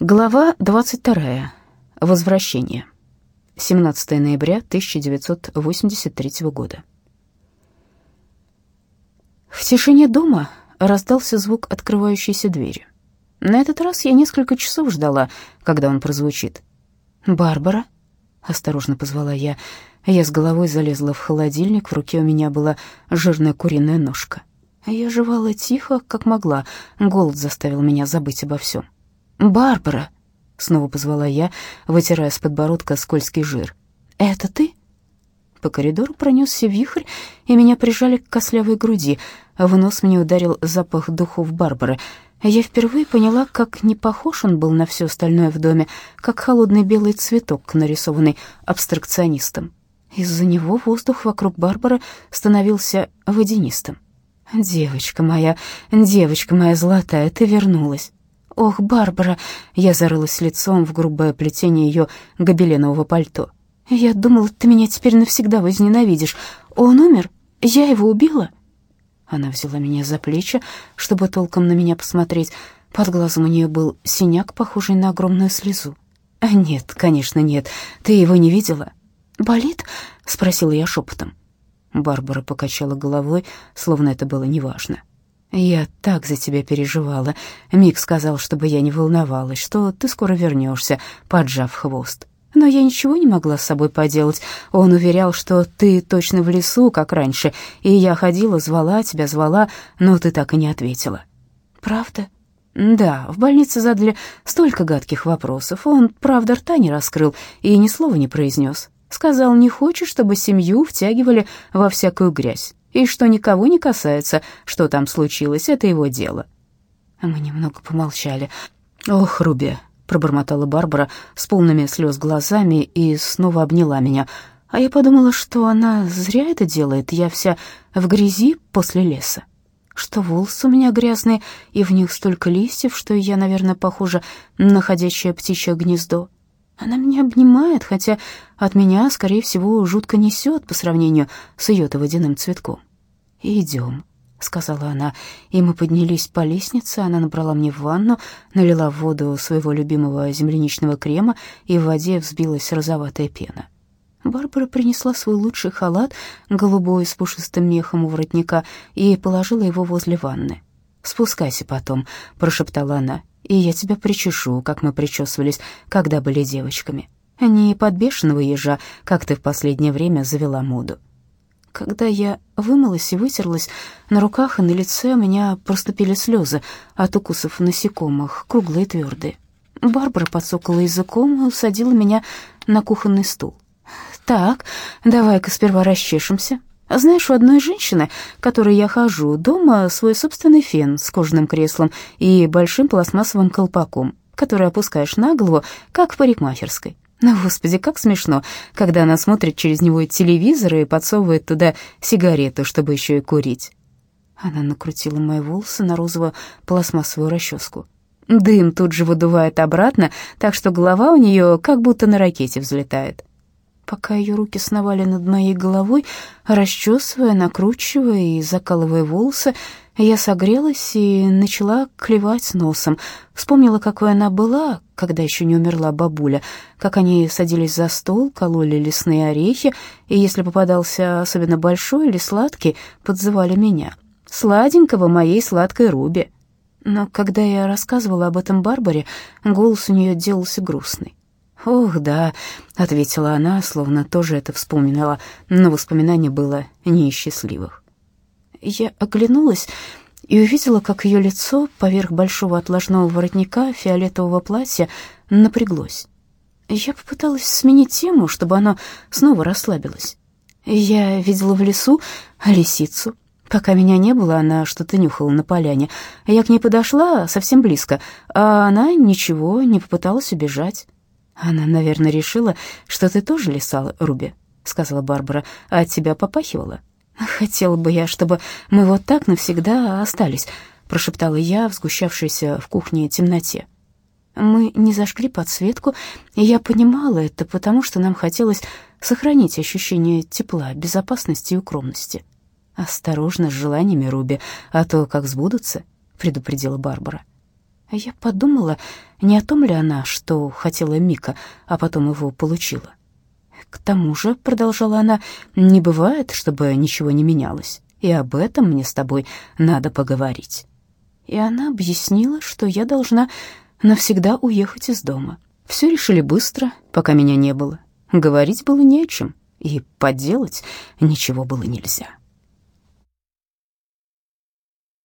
Глава 22. Возвращение. 17 ноября 1983 года. В тишине дома раздался звук открывающейся двери. На этот раз я несколько часов ждала, когда он прозвучит. «Барбара?» — осторожно позвала я. Я с головой залезла в холодильник, в руке у меня была жирная куриная ножка. Я жевала тихо, как могла, голод заставил меня забыть обо всем. «Барбара!» — снова позвала я, вытирая с подбородка скользкий жир. «Это ты?» По коридору пронесся вихрь, и меня прижали к кослявой груди. В нос мне ударил запах духов Барбары. Я впервые поняла, как не похож он был на все остальное в доме, как холодный белый цветок, нарисованный абстракционистом. Из-за него воздух вокруг Барбары становился водянистым. «Девочка моя, девочка моя золотая, ты вернулась!» «Ох, Барбара!» Я зарылась лицом в грубое плетение ее гобеленового пальто. «Я думала, ты меня теперь навсегда возненавидишь. Он умер? Я его убила?» Она взяла меня за плечи, чтобы толком на меня посмотреть. Под глазом у нее был синяк, похожий на огромную слезу. «Нет, конечно, нет. Ты его не видела?» «Болит?» — спросила я шепотом. Барбара покачала головой, словно это было неважно. «Я так за тебя переживала. Мик сказал, чтобы я не волновалась, что ты скоро вернешься, поджав хвост. Но я ничего не могла с собой поделать. Он уверял, что ты точно в лесу, как раньше, и я ходила, звала тебя, звала, но ты так и не ответила». «Правда?» «Да, в больнице задали столько гадких вопросов. Он, правда, рта не раскрыл и ни слова не произнес. Сказал, не хочет, чтобы семью втягивали во всякую грязь и что никого не касается, что там случилось, это его дело». Мы немного помолчали. «Ох, Руби», — пробормотала Барбара с полными слез глазами и снова обняла меня. А я подумала, что она зря это делает, я вся в грязи после леса. Что волосы у меня грязные, и в них столько листьев, что я, наверное, похожа на ходячее птичье гнездо. Она меня обнимает, хотя от меня, скорее всего, жутко несет по сравнению с ее-то водяным цветком. «Идем», — сказала она, и мы поднялись по лестнице, она набрала мне в ванну, налила в воду своего любимого земляничного крема, и в воде взбилась розоватая пена. Барбара принесла свой лучший халат, голубой с пушистым мехом у воротника, и положила его возле ванны. «Спускайся потом», — прошептала она, и я тебя причешу, как мы причесывались, когда были девочками. Не под бешеного ежа, как ты в последнее время завела моду. Когда я вымылась и вытерлась, на руках и на лице у меня проступили слезы от укусов насекомых, круглые и твердые. Барбара подсокала языком и усадила меня на кухонный стул. «Так, давай-ка сперва расчешемся, знаешь, у одной женщины, которой я хожу, дома свой собственный фен с кожаным креслом и большим пластмассовым колпаком, который опускаешь на голову, как в парикмахерской. Ну, господи, как смешно, когда она смотрит через него телевизор и подсовывает туда сигарету, чтобы еще и курить. Она накрутила мои волосы на розовую пластмассовую расческу. Дым тут же выдувает обратно, так что голова у нее как будто на ракете взлетает. Пока ее руки сновали над моей головой, расчесывая, накручивая и закалывая волосы, я согрелась и начала клевать носом. Вспомнила, какой она была, когда еще не умерла бабуля, как они садились за стол, кололи лесные орехи, и если попадался особенно большой или сладкий, подзывали меня. «Сладенького моей сладкой Руби». Но когда я рассказывала об этом Барбаре, голос у нее делался грустный. «Ох, да», — ответила она, словно тоже это вспомнила, но воспоминание было не из счастливых. Я оглянулась и увидела, как ее лицо поверх большого отложного воротника фиолетового платья напряглось. Я попыталась сменить тему, чтобы оно снова расслабилось. Я видела в лесу лисицу. Пока меня не было, она что-то нюхала на поляне. Я к ней подошла совсем близко, а она ничего, не попыталась убежать. «Она, наверное, решила, что ты тоже лисал, Руби», — сказала Барбара, — «а от тебя попахивала». «Хотела бы я, чтобы мы вот так навсегда остались», — прошептала я в сгущавшейся в кухне темноте. Мы не зажгли подсветку, и я понимала это, потому что нам хотелось сохранить ощущение тепла, безопасности и укромности. «Осторожно с желаниями, Руби, а то как сбудутся», — предупредила Барбара. Я подумала, не о том ли она, что хотела Мика, а потом его получила. К тому же, продолжала она, не бывает, чтобы ничего не менялось, и об этом мне с тобой надо поговорить. И она объяснила, что я должна навсегда уехать из дома. Все решили быстро, пока меня не было. Говорить было не о чем, и поделать ничего было нельзя.